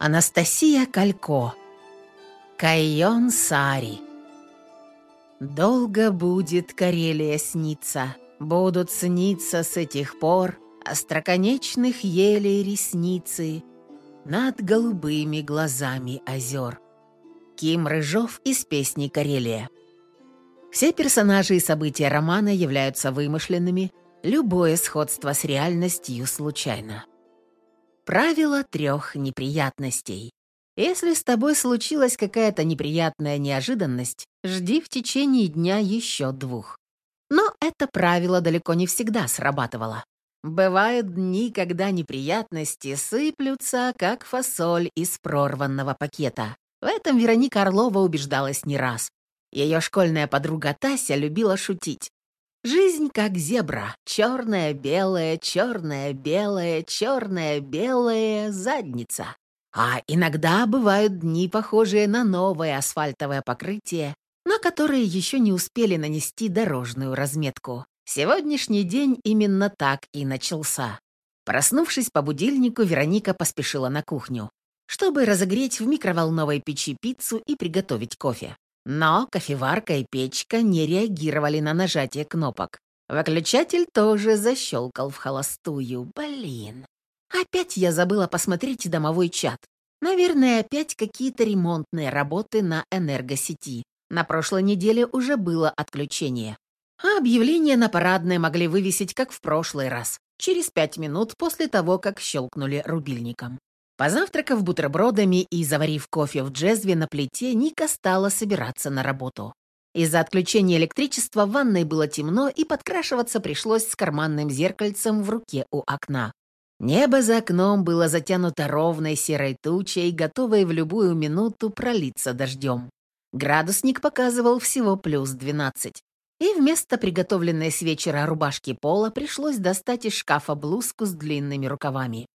Анастасия Калько. Кайон Сари. Долго будет Карелия сниться, Будут сниться с этих пор Остроконечных елей ресницы Над голубыми глазами озер. Ким Рыжов из песни «Карелия». Все персонажи и события романа являются вымышленными, любое сходство с реальностью случайно. Правило трех неприятностей. Если с тобой случилась какая-то неприятная неожиданность, жди в течение дня еще двух. Но это правило далеко не всегда срабатывало. Бывают дни, когда неприятности сыплются, как фасоль из прорванного пакета. В этом Вероника Орлова убеждалась не раз. Ее школьная подруга Тася любила шутить. Жизнь как зебра. Черная-белая, черная-белая, черная-белая задница. А иногда бывают дни, похожие на новое асфальтовое покрытие, на которые еще не успели нанести дорожную разметку. Сегодняшний день именно так и начался. Проснувшись по будильнику, Вероника поспешила на кухню, чтобы разогреть в микроволновой печи пиццу и приготовить кофе. Но кофеварка и печка не реагировали на нажатие кнопок. Выключатель тоже защелкал в холостую. Блин. Опять я забыла посмотреть домовой чат. Наверное, опять какие-то ремонтные работы на энергосети. На прошлой неделе уже было отключение. А объявления на парадной могли вывесить, как в прошлый раз, через пять минут после того, как щелкнули рубильником. Позавтракав бутербродами и заварив кофе в джезве на плите, Ника стала собираться на работу. Из-за отключения электричества в ванной было темно, и подкрашиваться пришлось с карманным зеркальцем в руке у окна. Небо за окном было затянуто ровной серой тучей, готовой в любую минуту пролиться дождем. Градусник показывал всего плюс 12. И вместо приготовленной с вечера рубашки пола пришлось достать из шкафа блузку с длинными рукавами.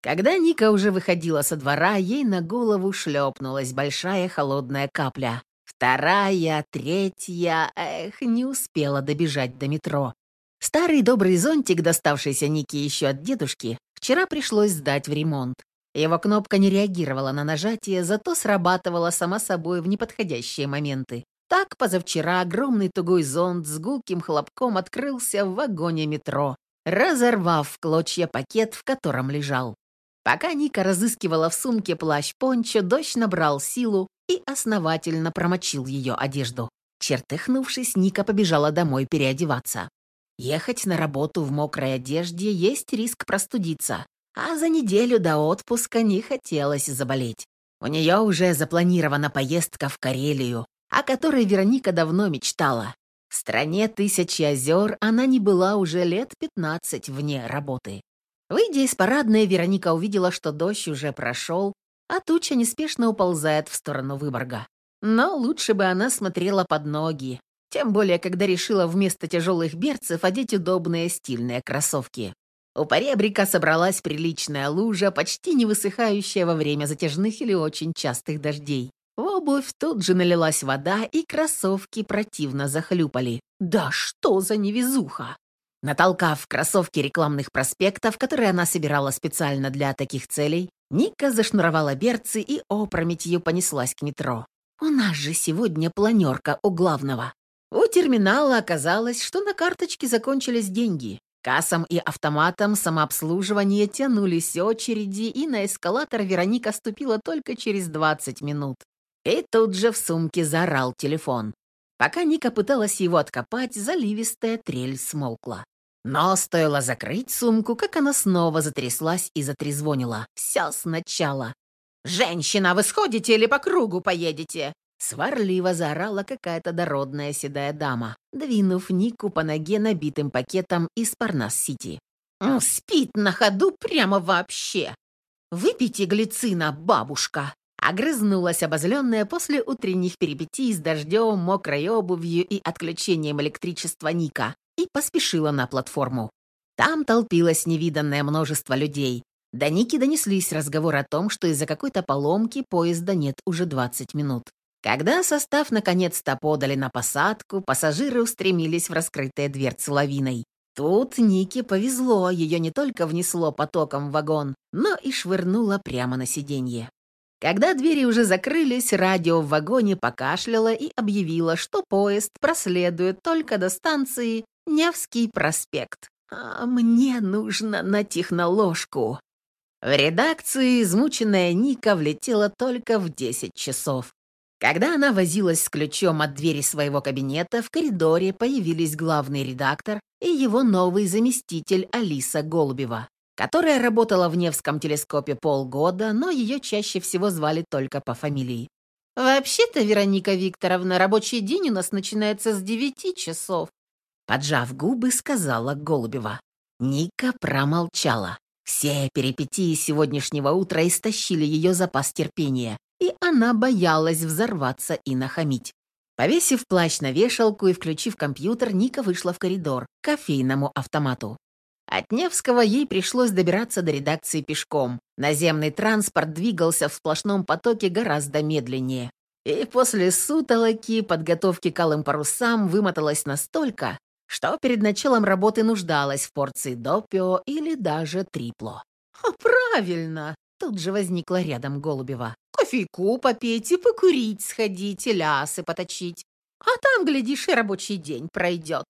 Когда Ника уже выходила со двора, ей на голову шлепнулась большая холодная капля. Вторая, третья, эх, не успела добежать до метро. Старый добрый зонтик, доставшийся Нике еще от дедушки, вчера пришлось сдать в ремонт. Его кнопка не реагировала на нажатие, зато срабатывала сама собой в неподходящие моменты. Так позавчера огромный тугой зонт с гулким хлопком открылся в вагоне метро, разорвав в клочья пакет, в котором лежал. Пока Ника разыскивала в сумке плащ-пончо, дождь набрал силу и основательно промочил ее одежду. Чертыхнувшись, Ника побежала домой переодеваться. Ехать на работу в мокрой одежде есть риск простудиться, а за неделю до отпуска не хотелось заболеть. У нее уже запланирована поездка в Карелию, о которой Вероника давно мечтала. В стране тысячи озер она не была уже лет 15 вне работы. Выйдя из парадной, Вероника увидела, что дождь уже прошел, а туча неспешно уползает в сторону Выборга. Но лучше бы она смотрела под ноги, тем более, когда решила вместо тяжелых берцев одеть удобные стильные кроссовки. У поребрика собралась приличная лужа, почти не высыхающая во время затяжных или очень частых дождей. В обувь тут же налилась вода, и кроссовки противно захлюпали. Да что за невезуха! Натолкав кроссовки рекламных проспектов, которые она собирала специально для таких целей, Ника зашнуровала берцы и опрометью понеслась к метро. «У нас же сегодня планерка у главного». У терминала оказалось, что на карточке закончились деньги. Кассам и автоматам самообслуживания тянулись очереди, и на эскалатор Вероника ступила только через 20 минут. И тут же в сумке заорал телефон. Пока Ника пыталась его откопать, заливистая трель смолкла. Но стоило закрыть сумку, как она снова затряслась и затрезвонила. Все сначала. «Женщина, вы сходите или по кругу поедете?» Сварливо заорала какая-то дородная седая дама, двинув Нику по ноге набитым пакетом из Парнас-Сити. «Спит на ходу прямо вообще!» «Выпейте глицина, бабушка!» Огрызнулась обозленная после утренних перипетий с дождем, мокрой обувью и отключением электричества Ника и поспешила на платформу. Там толпилось невиданное множество людей. До Ники донеслись разговоры о том, что из-за какой-то поломки поезда нет уже 20 минут. Когда состав наконец-то подали на посадку, пассажиры устремились в раскрытые дверцы лавиной. Тут Нике повезло, ее не только внесло потоком в вагон, но и швырнуло прямо на сиденье. Когда двери уже закрылись, радио в вагоне покашляло и объявило, что поезд проследует только до станции Невский проспект. А мне нужно на техноложку. В редакции измученная Ника влетела только в 10 часов. Когда она возилась с ключом от двери своего кабинета, в коридоре появились главный редактор и его новый заместитель Алиса Голубева, которая работала в Невском телескопе полгода, но ее чаще всего звали только по фамилии. «Вообще-то, Вероника Викторовна, рабочий день у нас начинается с девяти часов», поджав губы, сказала Голубева. Ника промолчала. Все перипетии сегодняшнего утра истощили ее запас терпения, и она боялась взорваться и нахамить. Повесив плащ на вешалку и включив компьютер, Ника вышла в коридор, к кофейному автомату. От Невского ей пришлось добираться до редакции пешком. Наземный транспорт двигался в сплошном потоке гораздо медленнее. И после сутолоки подготовки к алым парусам вымоталась настолько, что перед началом работы нуждалась в порции допио или даже трипло. «Правильно!» — тут же возникла рядом Голубева кофейку и покурить сходить, и лясы поточить. А там, глядишь, и рабочий день пройдет».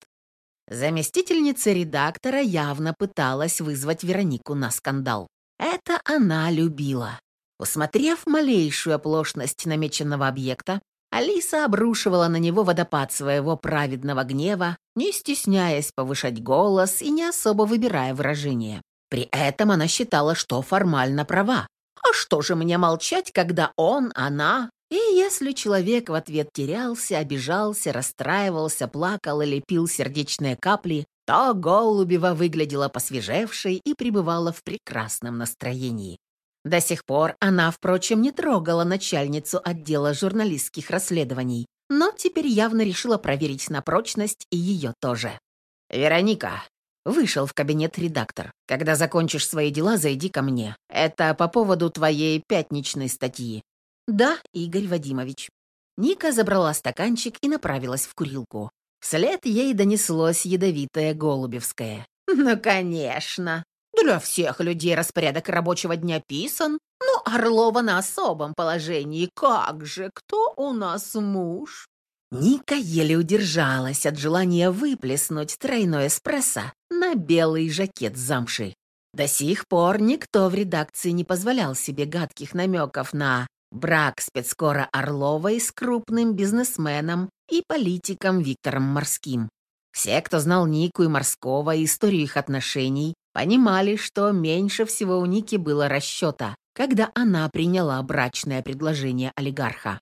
Заместительница редактора явно пыталась вызвать Веронику на скандал. Это она любила. Усмотрев малейшую оплошность намеченного объекта, Алиса обрушивала на него водопад своего праведного гнева, не стесняясь повышать голос и не особо выбирая выражения. При этом она считала, что формально права, а что же мне молчать, когда он, она? И если человек в ответ терялся, обижался, расстраивался, плакал или пил сердечные капли, то Голубева выглядела посвежевшей и пребывала в прекрасном настроении. До сих пор она, впрочем, не трогала начальницу отдела журналистских расследований, но теперь явно решила проверить на прочность и ее тоже. «Вероника, Вышел в кабинет редактор. «Когда закончишь свои дела, зайди ко мне. Это по поводу твоей пятничной статьи». «Да, Игорь Вадимович». Ника забрала стаканчик и направилась в курилку. Вслед ей донеслось ядовитое голубевское. «Ну, конечно. Для всех людей распорядок рабочего дня писан. Ну, Орлова на особом положении. Как же, кто у нас муж?» Ника еле удержалась от желания выплеснуть тройной эспрессо на белый жакет замши. До сих пор никто в редакции не позволял себе гадких намеков на брак спецкора Орловой с крупным бизнесменом и политиком Виктором Морским. Все, кто знал Нику и Морского и историю их отношений, понимали, что меньше всего у Ники было расчета, когда она приняла брачное предложение олигарха.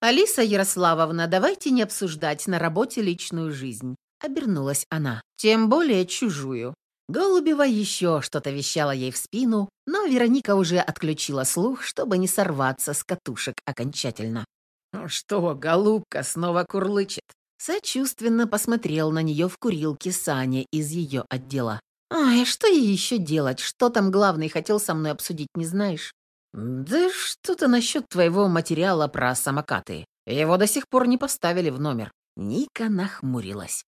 «Алиса Ярославовна, давайте не обсуждать на работе личную жизнь», — обернулась она. «Тем более чужую». Голубева еще что-то вещала ей в спину, но Вероника уже отключила слух, чтобы не сорваться с катушек окончательно. «Ну что, голубка снова курлычет?» Сочувственно посмотрел на нее в курилке Саня из ее отдела. «Ай, что ей еще делать? Что там главный хотел со мной обсудить, не знаешь?» «Да что-то насчет твоего материала про самокаты. Его до сих пор не поставили в номер». Ника нахмурилась.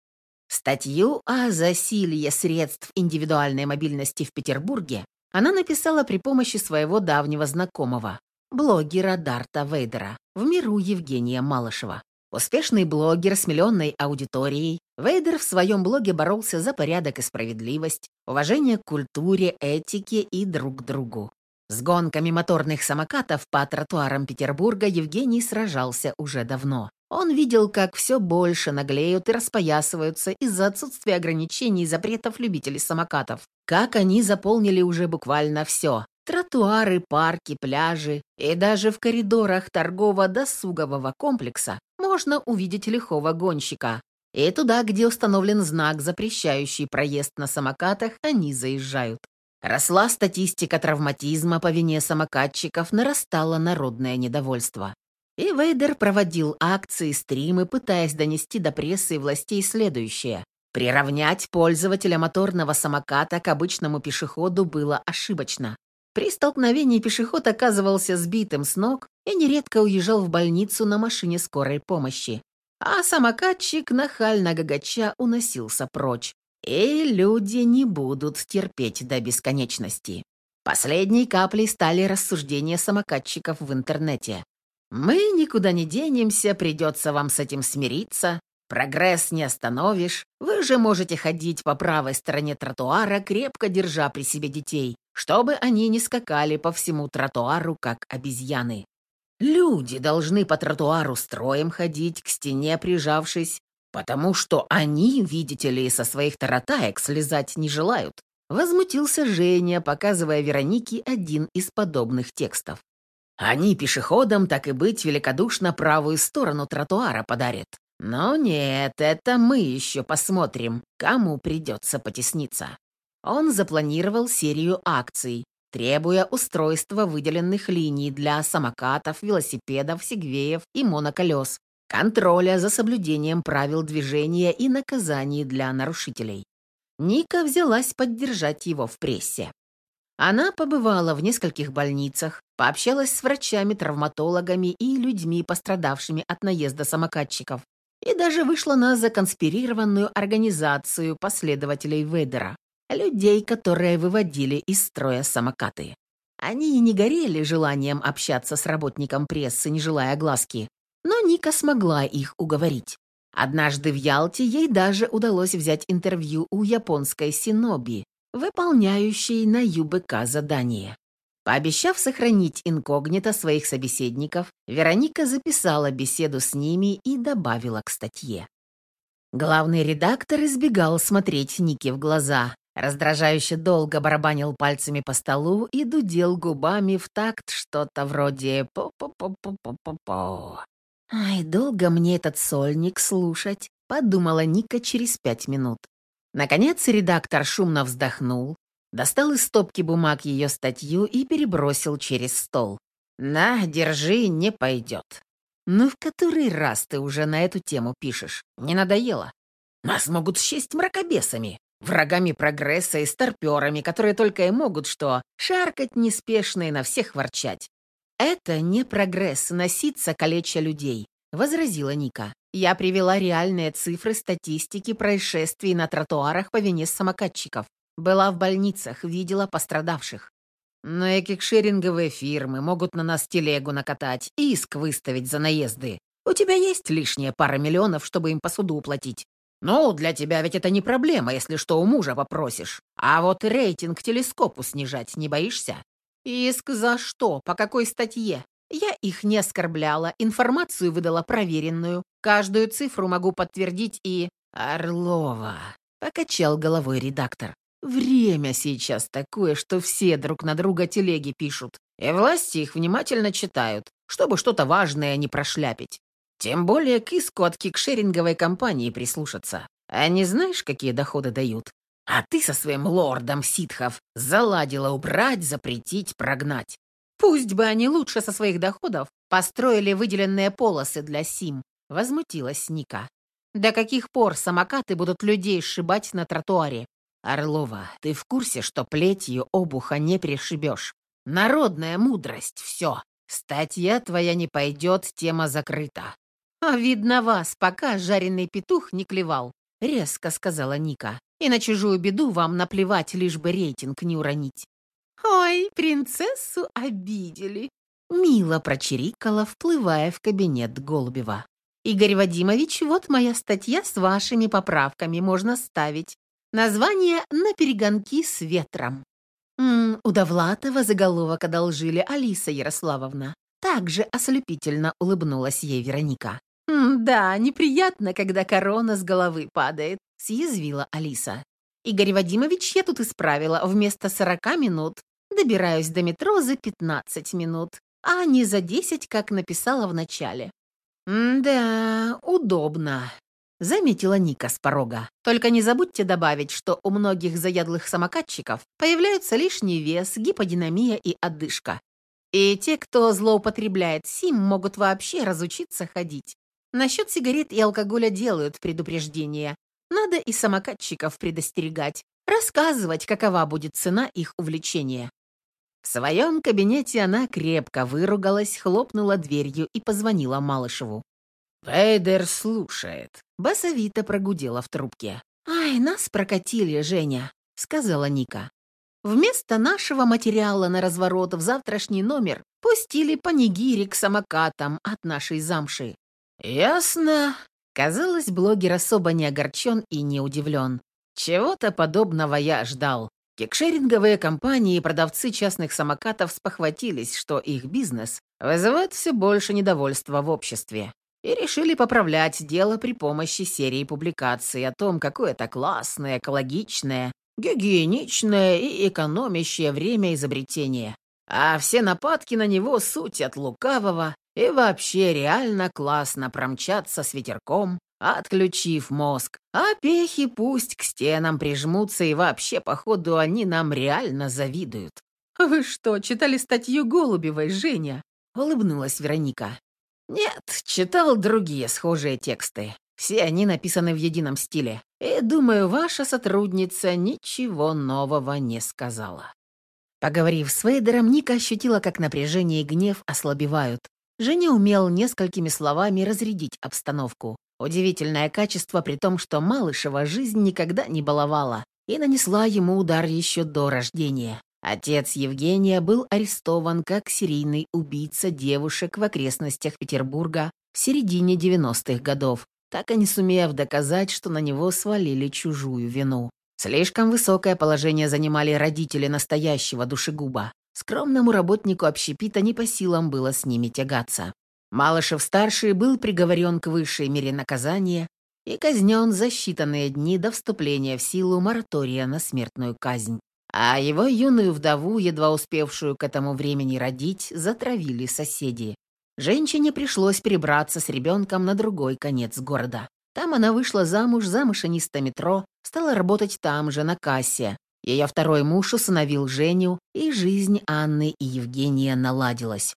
Статью о засилье средств индивидуальной мобильности в Петербурге она написала при помощи своего давнего знакомого, блогера Дарта Вейдера, в миру Евгения Малышева. Успешный блогер с миллионной аудиторией, Вейдер в своем блоге боролся за порядок и справедливость, уважение к культуре, этике и друг другу. С гонками моторных самокатов по тротуарам Петербурга Евгений сражался уже давно. Он видел, как все больше наглеют и распоясываются из-за отсутствия ограничений и запретов любителей самокатов. Как они заполнили уже буквально все. Тротуары, парки, пляжи и даже в коридорах торгово-досугового комплекса можно увидеть лихого гонщика. И туда, где установлен знак, запрещающий проезд на самокатах, они заезжают. Росла статистика травматизма по вине самокатчиков, нарастало народное недовольство. И Вейдер проводил акции, стримы, пытаясь донести до прессы и властей следующее. Приравнять пользователя моторного самоката к обычному пешеходу было ошибочно. При столкновении пешеход оказывался сбитым с ног и нередко уезжал в больницу на машине скорой помощи. А самокатчик, нахально гагача, уносился прочь. И люди не будут терпеть до бесконечности. Последней каплей стали рассуждения самокатчиков в интернете. «Мы никуда не денемся, придется вам с этим смириться. Прогресс не остановишь. Вы же можете ходить по правой стороне тротуара, крепко держа при себе детей, чтобы они не скакали по всему тротуару, как обезьяны. Люди должны по тротуару строем ходить, к стене прижавшись, потому что они, видите ли, со своих таратаек слезать не желают. Возмутился Женя, показывая Веронике один из подобных текстов. Они пешеходам, так и быть, великодушно правую сторону тротуара подарят. Но нет, это мы еще посмотрим, кому придется потесниться. Он запланировал серию акций, требуя устройства выделенных линий для самокатов, велосипедов, сегвеев и моноколес, контроля за соблюдением правил движения и наказаний для нарушителей. Ника взялась поддержать его в прессе. Она побывала в нескольких больницах, пообщалась с врачами, травматологами и людьми, пострадавшими от наезда самокатчиков, и даже вышла на законспирированную организацию последователей Ведера, людей, которые выводили из строя самокаты. Они не горели желанием общаться с работником прессы, не желая глазки, но Ника смогла их уговорить. Однажды в Ялте ей даже удалось взять интервью у японской синоби, выполняющей на ЮБК задание. Пообещав сохранить инкогнито своих собеседников, Вероника записала беседу с ними и добавила к статье. Главный редактор избегал смотреть Нике в глаза, раздражающе долго барабанил пальцами по столу и дудел губами в такт что-то вроде «по-по-по-по-по-по». «Ай, долго мне этот сольник слушать», — подумала Ника через пять минут. Наконец редактор шумно вздохнул, достал из стопки бумаг ее статью и перебросил через стол. «На, держи, не пойдет». «Ну в который раз ты уже на эту тему пишешь? Не надоело? Нас могут счесть мракобесами, врагами прогресса и старперами, которые только и могут что шаркать неспешно и на всех ворчать. «Это не прогресс, носиться калеча людей», — возразила Ника. «Я привела реальные цифры статистики происшествий на тротуарах по вине самокатчиков. Была в больницах, видела пострадавших. Но экикшеринговые фирмы могут на нас телегу накатать и иск выставить за наезды. У тебя есть лишняя пара миллионов, чтобы им по суду уплатить. Ну, для тебя ведь это не проблема, если что у мужа попросишь. А вот рейтинг телескопу снижать не боишься? «Иск за что? По какой статье?» Я их не оскорбляла, информацию выдала проверенную. Каждую цифру могу подтвердить и... «Орлова», — покачал головой редактор. «Время сейчас такое, что все друг на друга телеги пишут, и власти их внимательно читают, чтобы что-то важное не прошляпить. Тем более к иску от кикшеринговой компании прислушаться. А не знаешь, какие доходы дают? А ты со своим лордом ситхов заладила убрать, запретить, прогнать. Пусть бы они лучше со своих доходов построили выделенные полосы для СИМ, возмутилась Ника. До каких пор самокаты будут людей сшибать на тротуаре? Орлова, ты в курсе, что плетью обуха не пришибешь? Народная мудрость, все. Статья твоя не пойдет, тема закрыта. А видно вас, пока жареный петух не клевал, резко сказала Ника. И на чужую беду вам наплевать, лишь бы рейтинг не уронить. «Ой, принцессу обидели!» Мило прочирикала, вплывая в кабинет Голубева. «Игорь Вадимович, вот моя статья с вашими поправками можно ставить. Название «На перегонки с ветром». М -м, у Довлатова заголовок одолжили Алиса Ярославовна. Также ослепительно улыбнулась ей Вероника. «Да, неприятно, когда корона с головы падает съязвила Алиса. «Игорь Вадимович, я тут исправила. Вместо сорока минут добираюсь до метро за пятнадцать минут, а не за десять, как написала в начале». «Да, удобно», — заметила Ника с порога. «Только не забудьте добавить, что у многих заядлых самокатчиков появляются лишний вес, гиподинамия и одышка. И те, кто злоупотребляет СИМ, могут вообще разучиться ходить. Насчет сигарет и алкоголя делают предупреждения, надо и самокатчиков предостерегать, рассказывать, какова будет цена их увлечения. В своем кабинете она крепко выругалась, хлопнула дверью и позвонила Малышеву. «Вейдер слушает», — басовито прогудела в трубке. «Ай, нас прокатили, Женя», — сказала Ника. Вместо нашего материала на разворот в завтрашний номер пустили панигири к самокатам от нашей замши. «Ясно». Казалось, блогер особо не огорчен и не удивлен. Чего-то подобного я ждал. Кикшеринговые компании и продавцы частных самокатов спохватились, что их бизнес вызывает все больше недовольства в обществе, и решили поправлять дело при помощи серии публикаций о том, какое это классное, экологичное, гигиеничное и экономящее время изобретение. А все нападки на него суть от лукавого и вообще реально классно промчаться с ветерком, отключив мозг. А пехи пусть к стенам прижмутся, и вообще, походу, они нам реально завидуют. «Вы что, читали статью Голубевой, Женя?» — улыбнулась Вероника. «Нет, читал другие схожие тексты. Все они написаны в едином стиле. И, думаю, ваша сотрудница ничего нового не сказала». Поговорив с Вейдером, Ника ощутила, как напряжение и гнев ослабевают. Женя умел несколькими словами разрядить обстановку. Удивительное качество при том, что Малышева жизнь никогда не баловала и нанесла ему удар еще до рождения. Отец Евгения был арестован как серийный убийца девушек в окрестностях Петербурга в середине 90-х годов, так и не сумев доказать, что на него свалили чужую вину. Слишком высокое положение занимали родители настоящего душегуба. Скромному работнику общепита не по силам было с ними тягаться. Малышев-старший был приговорен к высшей мере наказания и казнен за считанные дни до вступления в силу моратория на смертную казнь. А его юную вдову, едва успевшую к этому времени родить, затравили соседи. Женщине пришлось перебраться с ребенком на другой конец города. Там она вышла замуж за машиниста метро, стала работать там же, на кассе. Ее второй муж усыновил Женю, и жизнь Анны и Евгения наладилась.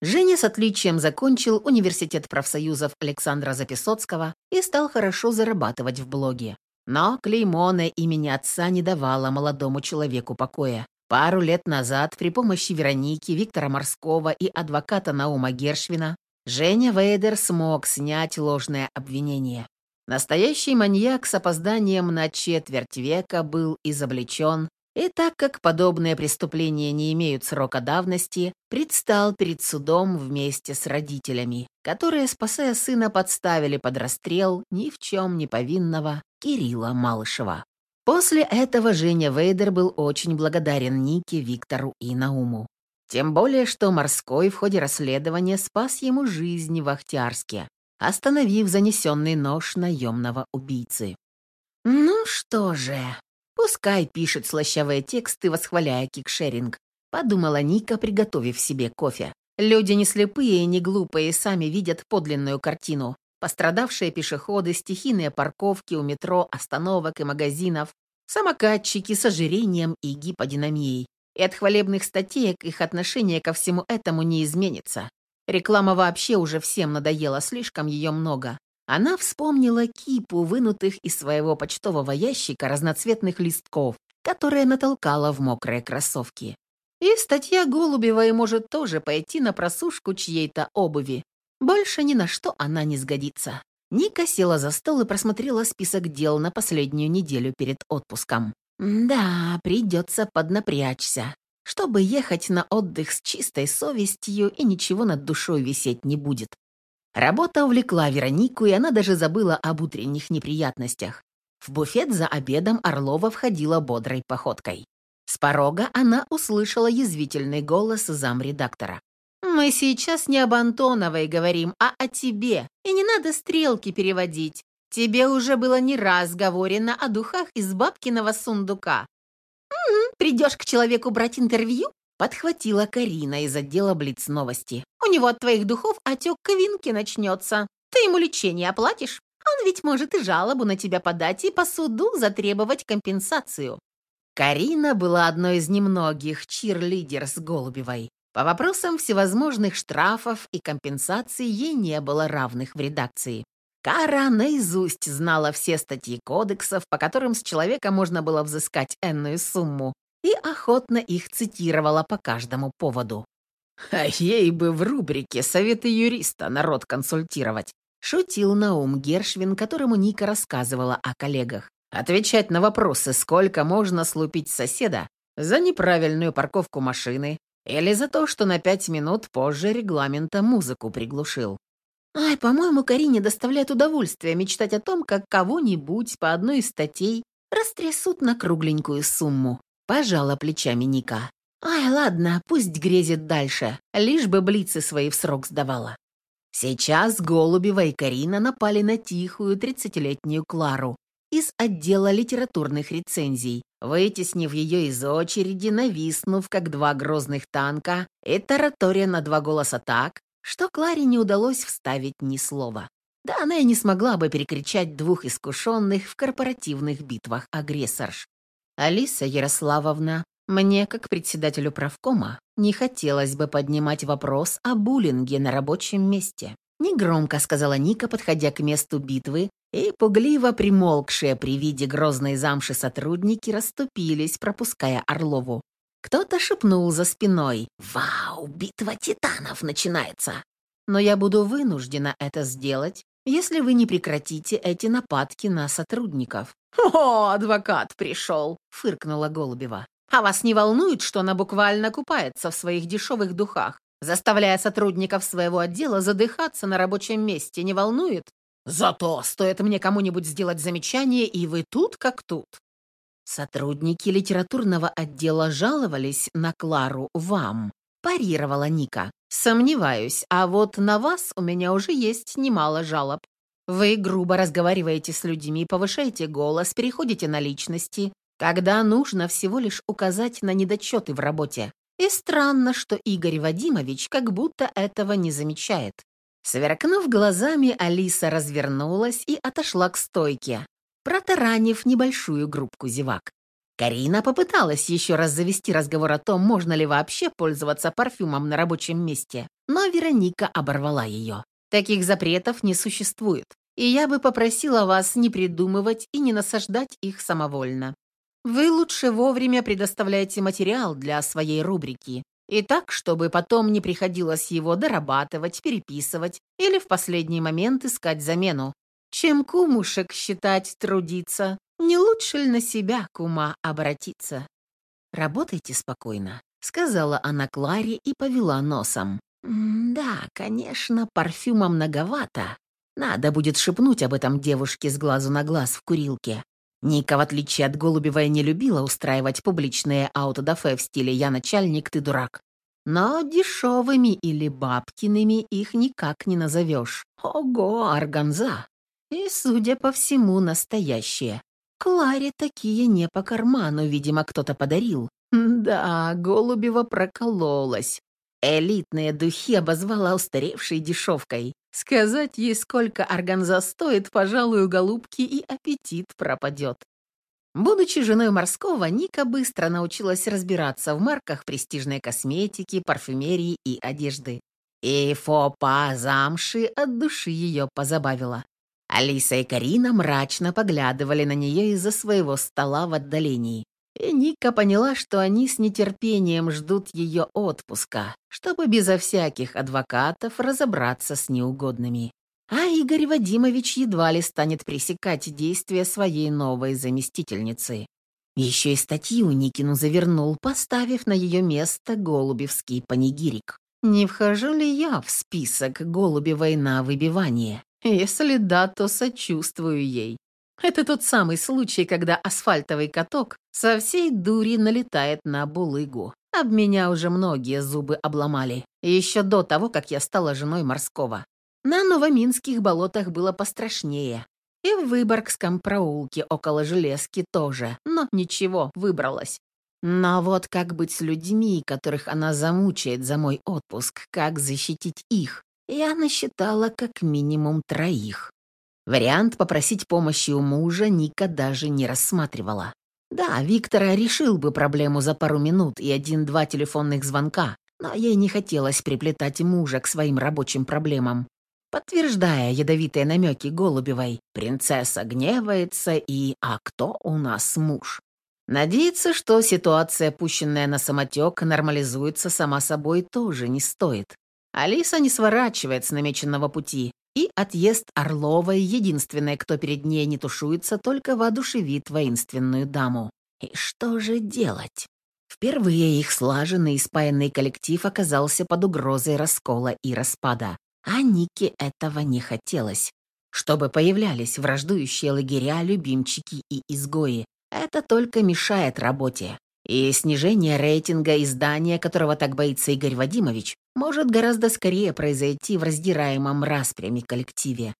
Женя с отличием закончил университет профсоюзов Александра Записоцкого и стал хорошо зарабатывать в блоге. Но клеймо на имени отца не давало молодому человеку покоя. Пару лет назад при помощи Вероники, Виктора Морского и адвоката Наума Гершвина Женя Вейдер смог снять ложное обвинение. Настоящий маньяк с опозданием на четверть века был изобличен и так как подобные преступления не имеют срока давности, предстал перед судом вместе с родителями, которые, спасая сына, подставили под расстрел ни в чем не повинного Кирилла Малышева. После этого Женя Вейдер был очень благодарен Нике, Виктору и Науму. Тем более, что Морской в ходе расследования спас ему жизнь в Ахтиарске, остановив занесенный нож наемного убийцы. «Ну что же», Пускай пишет слащавые тексты, восхваляя кикшеринг. Подумала Ника, приготовив себе кофе. Люди не слепые и не глупые, сами видят подлинную картину. Пострадавшие пешеходы, стихийные парковки у метро, остановок и магазинов, самокатчики с ожирением и гиподинамией. И от хвалебных статей их отношение ко всему этому не изменится. Реклама вообще уже всем надоела, слишком ее много. Она вспомнила кипу вынутых из своего почтового ящика разноцветных листков, которые натолкала в мокрые кроссовки. И статья Голубевой может тоже пойти на просушку чьей-то обуви. Больше ни на что она не сгодится. Ника села за стол и просмотрела список дел на последнюю неделю перед отпуском. Да, придется поднапрячься, чтобы ехать на отдых с чистой совестью и ничего над душой висеть не будет. Работа увлекла Веронику, и она даже забыла об утренних неприятностях. В буфет за обедом Орлова входила бодрой походкой. С порога она услышала язвительный голос замредактора. «Мы сейчас не об Антоновой говорим, а о тебе. И не надо стрелки переводить. Тебе уже было не раз говорено о духах из бабкиного сундука. М придешь к человеку брать интервью, Подхватила Карина из отдела Блиц-новости. «У него от твоих духов отек квинки начнется. Ты ему лечение оплатишь? Он ведь может и жалобу на тебя подать и по суду затребовать компенсацию». Карина была одной из немногих чирлидер с Голубевой. По вопросам всевозможных штрафов и компенсаций ей не было равных в редакции. Кара наизусть знала все статьи кодексов, по которым с человека можно было взыскать энную сумму, и охотно их цитировала по каждому поводу. «А ей бы в рубрике «Советы юриста» народ консультировать», шутил Наум Гершвин, которому Ника рассказывала о коллегах. Отвечать на вопросы, сколько можно слупить соседа, За неправильную парковку машины или за то, что на пять минут позже регламента музыку приглушил. Ай, по-моему, Карине доставляет удовольствие мечтать о том, как кого-нибудь по одной из статей растрясут на кругленькую сумму. Пожала плечами Ника. Ай, ладно, пусть грезит дальше, лишь бы блицы свои в срок сдавала. Сейчас Голубева и Карина напали на тихую тридцатилетнюю Клару из отдела литературных рецензий, вытеснив ее из очереди, нависнув, как два грозных танка, и таратория на два голоса так, что Кларе не удалось вставить ни слова. Да она и не смогла бы перекричать двух искушенных в корпоративных битвах агрессорш. Алиса Ярославовна, мне, как председателю правкома, не хотелось бы поднимать вопрос о буллинге на рабочем месте. Негромко сказала Ника, подходя к месту битвы, и пугливо примолкшие при виде грозной замши сотрудники расступились, пропуская Орлову. Кто-то шепнул за спиной «Вау, битва титанов начинается!» Но я буду вынуждена это сделать, если вы не прекратите эти нападки на сотрудников. «О, адвокат пришел!» — фыркнула Голубева. «А вас не волнует, что она буквально купается в своих дешевых духах, заставляя сотрудников своего отдела задыхаться на рабочем месте, не волнует? Зато стоит мне кому-нибудь сделать замечание, и вы тут как тут». Сотрудники литературного отдела жаловались на Клару вам, парировала Ника. «Сомневаюсь, а вот на вас у меня уже есть немало жалоб. Вы грубо разговариваете с людьми, повышаете голос, переходите на личности, когда нужно всего лишь указать на недочеты в работе. И странно, что Игорь Вадимович как будто этого не замечает. Сверкнув глазами, Алиса развернулась и отошла к стойке, протаранив небольшую группку зевак. Карина попыталась еще раз завести разговор о том, можно ли вообще пользоваться парфюмом на рабочем месте, но Вероника оборвала ее. Таких запретов не существует, и я бы попросила вас не придумывать и не насаждать их самовольно. Вы лучше вовремя предоставляйте материал для своей рубрики, и так, чтобы потом не приходилось его дорабатывать, переписывать или в последний момент искать замену. Чем кумушек считать трудиться, не лучше ли на себя, кума, обратиться? «Работайте спокойно», — сказала она Кларе и повела носом. «Да, конечно, парфюма многовато. Надо будет шепнуть об этом девушке с глазу на глаз в курилке. Ника, в отличие от Голубевой, не любила устраивать публичные аутодафе в стиле «я начальник, ты дурак». Но дешевыми или бабкиными их никак не назовешь. Ого, органза! И, судя по всему, настоящие. Кларе такие не по карману, видимо, кто-то подарил. Да, Голубева прокололась. Элитные духи обозвала устаревшей дешевкой. Сказать ей, сколько органза стоит, пожалуй, у голубки и аппетит пропадет. Будучи женой морского, Ника быстро научилась разбираться в марках престижной косметики, парфюмерии и одежды. И фопа замши от души ее позабавила. Алиса и Карина мрачно поглядывали на нее из-за своего стола в отдалении. И Ника поняла, что они с нетерпением ждут ее отпуска, чтобы безо всяких адвокатов разобраться с неугодными. А Игорь Вадимович едва ли станет пресекать действия своей новой заместительницы. Еще и статью Никину завернул, поставив на ее место голубевский панигирик. Не вхожу ли я в список Голубевой на выбивание? Если да, то сочувствую ей. Это тот самый случай, когда асфальтовый каток со всей дури налетает на булыгу. Об меня уже многие зубы обломали. Еще до того, как я стала женой морского. На новоминских болотах было пострашнее. И в Выборгском проулке около Железки тоже. Но ничего, выбралась. Но вот как быть с людьми, которых она замучает за мой отпуск, как защитить их? Я насчитала как минимум троих. Вариант попросить помощи у мужа Ника даже не рассматривала. Да, Виктора решил бы проблему за пару минут и один-два телефонных звонка, но ей не хотелось приплетать мужа к своим рабочим проблемам. Подтверждая ядовитые намеки Голубевой, принцесса гневается и «А кто у нас муж?» Надеяться, что ситуация, пущенная на самотек, нормализуется сама собой, тоже не стоит. Алиса не сворачивает с намеченного пути, и отъезд Орловой, единственной, кто перед ней не тушуется, только воодушевит воинственную даму. И что же делать? Впервые их слаженный и спаянный коллектив оказался под угрозой раскола и распада. А Нике этого не хотелось. Чтобы появлялись враждующие лагеря, любимчики и изгои. Это только мешает работе. И снижение рейтинга издания, которого так боится Игорь Вадимович, может гораздо скорее произойти в раздираемом распрями коллективе.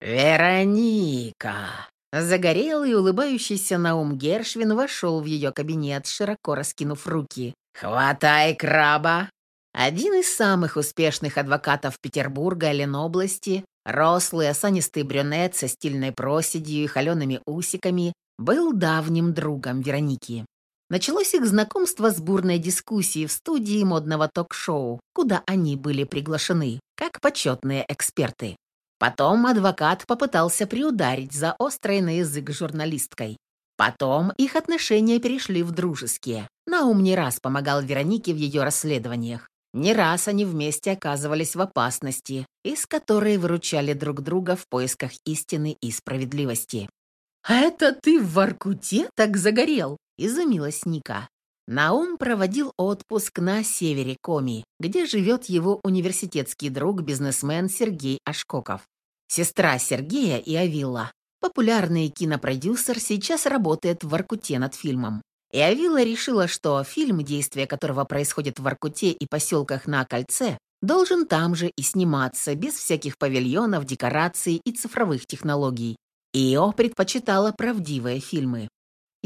«Вероника!» Загорелый улыбающийся Наум Гершвин вошел в ее кабинет, широко раскинув руки. «Хватай краба!» Один из самых успешных адвокатов Петербурга, Ленобласти, рослый, осанистый брюнет со стильной проседью и холеными усиками, был давним другом Вероники. Началось их знакомство с бурной дискуссией в студии модного ток-шоу, куда они были приглашены, как почетные эксперты. Потом адвокат попытался приударить за острой на язык журналисткой. Потом их отношения перешли в дружеские. Наум не раз помогал Веронике в ее расследованиях. Не раз они вместе оказывались в опасности, из которой выручали друг друга в поисках истины и справедливости. «А это ты в Воркуте так загорел?» — изумилась Ника. Наум проводил отпуск на севере Коми, где живет его университетский друг, бизнесмен Сергей Ашкоков. Сестра Сергея и Авилла, популярный кинопродюсер, сейчас работает в Воркуте над фильмом. И Авилла решила, что фильм, действие которого происходит в Воркуте и поселках на Кольце, должен там же и сниматься, без всяких павильонов, декораций и цифровых технологий, Ио предпочитала правдивые фильмы.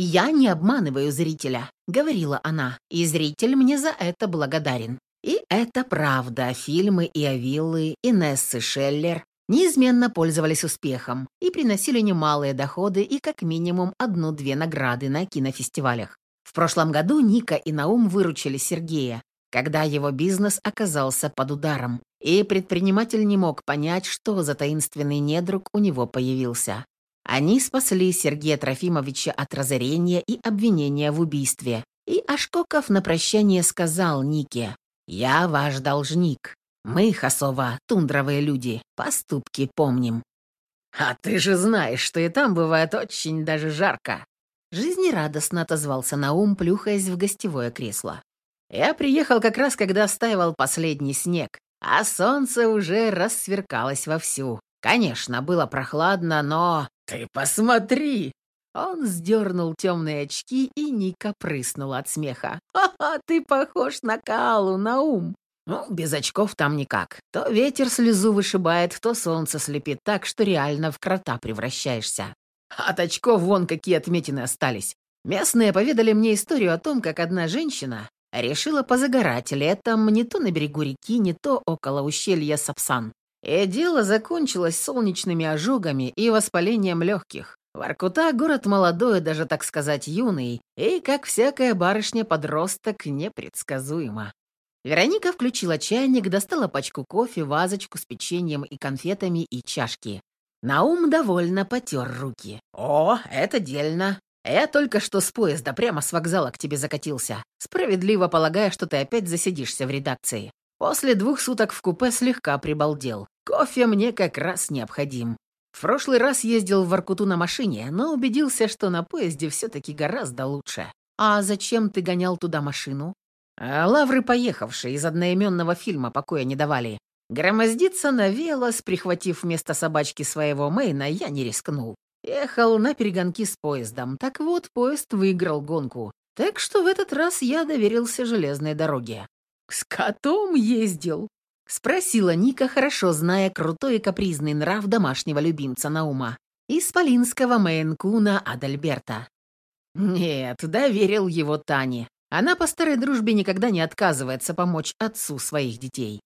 «Я не обманываю зрителя», — говорила она, «и зритель мне за это благодарен». И это правда. Фильмы и Авиллы, и Нессы Шеллер неизменно пользовались успехом и приносили немалые доходы и как минимум одну-две награды на кинофестивалях. В прошлом году Ника и Наум выручили Сергея, когда его бизнес оказался под ударом, и предприниматель не мог понять, что за таинственный недруг у него появился. Они спасли Сергея Трофимовича от разорения и обвинения в убийстве. И Ашкоков на прощание сказал Нике, «Я ваш должник. Мы, Хасова, тундровые люди, поступки помним». «А ты же знаешь, что и там бывает очень даже жарко». Жизнерадостно отозвался Наум, плюхаясь в гостевое кресло. «Я приехал как раз, когда стаивал последний снег, а солнце уже рассверкалось вовсю. Конечно, было прохладно, но «Ты посмотри!» Он сдернул темные очки, и Ника прыснула от смеха. «Ха-ха, ты похож на Калу, на ум!» Ну, без очков там никак. То ветер слезу вышибает, то солнце слепит так, что реально в крота превращаешься. От очков вон какие отметины остались. Местные поведали мне историю о том, как одна женщина решила позагорать летом не то на берегу реки, не то около ущелья Сапсан. И дело закончилось солнечными ожогами и воспалением легких. Воркута — город молодой, даже, так сказать, юный, и, как всякая барышня-подросток, непредсказуемо. Вероника включила чайник, достала пачку кофе, вазочку с печеньем и конфетами и чашки. Наум довольно потер руки. «О, это дельно. Я только что с поезда прямо с вокзала к тебе закатился, справедливо полагая, что ты опять засидишься в редакции. После двух суток в купе слегка прибалдел. Кофе мне как раз необходим. В прошлый раз ездил в Воркуту на машине, но убедился, что на поезде все-таки гораздо лучше. А зачем ты гонял туда машину? А лавры поехавшие из одноименного фильма покоя не давали. Громоздиться на велос, прихватив вместо собачки своего Мейна, я не рискнул. Ехал на перегонки с поездом. Так вот, поезд выиграл гонку. Так что в этот раз я доверился железной дороге. «С котом ездил?» — спросила Ника, хорошо зная крутой и капризный нрав домашнего любимца Наума, исполинского Мейнкуна Адальберта. Нет, доверил его Тане. Она по старой дружбе никогда не отказывается помочь отцу своих детей.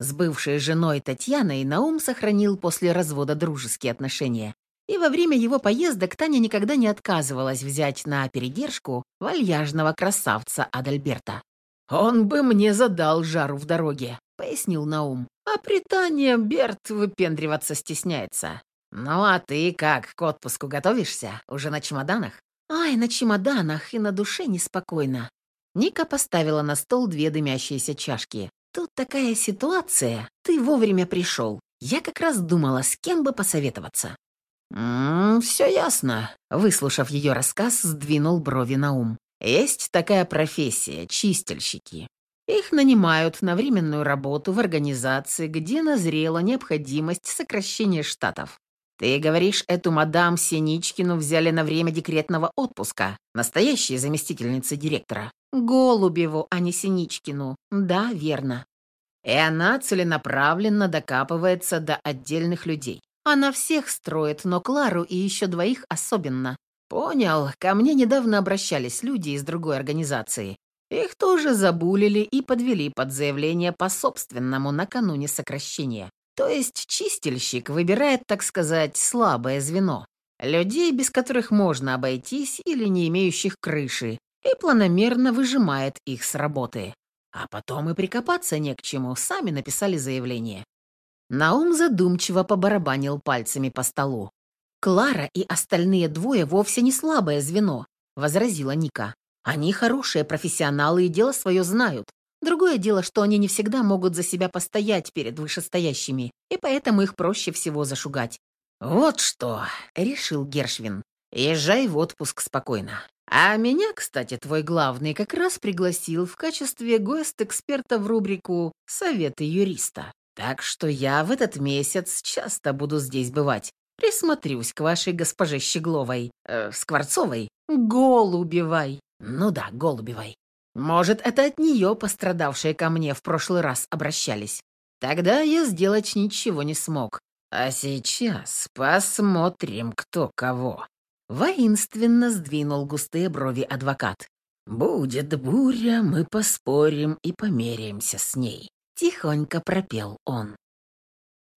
С бывшей женой Татьяной Наум сохранил после развода дружеские отношения. И во время его поездок Таня никогда не отказывалась взять на передержку вальяжного красавца Адальберта. «Он бы мне задал жару в дороге», — пояснил Наум. «А при Тане Берт выпендриваться стесняется. Ну а ты как, к отпуску готовишься? Уже на чемоданах?» «Ай, на чемоданах и на душе неспокойно». Ника поставила на стол две дымящиеся чашки. «Тут такая ситуация. Ты вовремя пришел. Я как раз думала, с кем бы посоветоваться». «Ммм, все ясно», — выслушав ее рассказ, сдвинул брови на ум. Есть такая профессия — чистильщики. Их нанимают на временную работу в организации, где назрела необходимость сокращения штатов. Ты говоришь, эту мадам Синичкину взяли на время декретного отпуска, настоящей заместительницы директора. Голубеву, а не Синичкину. Да, верно. И она целенаправленно докапывается до отдельных людей. Она всех строит, но Клару и еще двоих особенно. Понял, ко мне недавно обращались люди из другой организации. Их тоже забулили и подвели под заявление по собственному накануне сокращения. То есть чистильщик выбирает, так сказать, слабое звено. Людей, без которых можно обойтись или не имеющих крыши, и планомерно выжимает их с работы. А потом и прикопаться не к чему, сами написали заявление. Наум задумчиво побарабанил пальцами по столу. «Клара и остальные двое вовсе не слабое звено», — возразила Ника. «Они хорошие профессионалы и дело свое знают. Другое дело, что они не всегда могут за себя постоять перед вышестоящими, и поэтому их проще всего зашугать». «Вот что», — решил Гершвин. «Езжай в отпуск спокойно. А меня, кстати, твой главный как раз пригласил в качестве гость-эксперта в рубрику «Советы юриста». Так что я в этот месяц часто буду здесь бывать. Присмотрюсь к вашей госпоже Щегловой, э, Скворцовой, Голубевой. Ну да, Голубевой. Может, это от нее пострадавшие ко мне в прошлый раз обращались. Тогда я сделать ничего не смог. А сейчас посмотрим, кто кого. Воинственно сдвинул густые брови адвокат. «Будет буря, мы поспорим и померяемся с ней», — тихонько пропел он.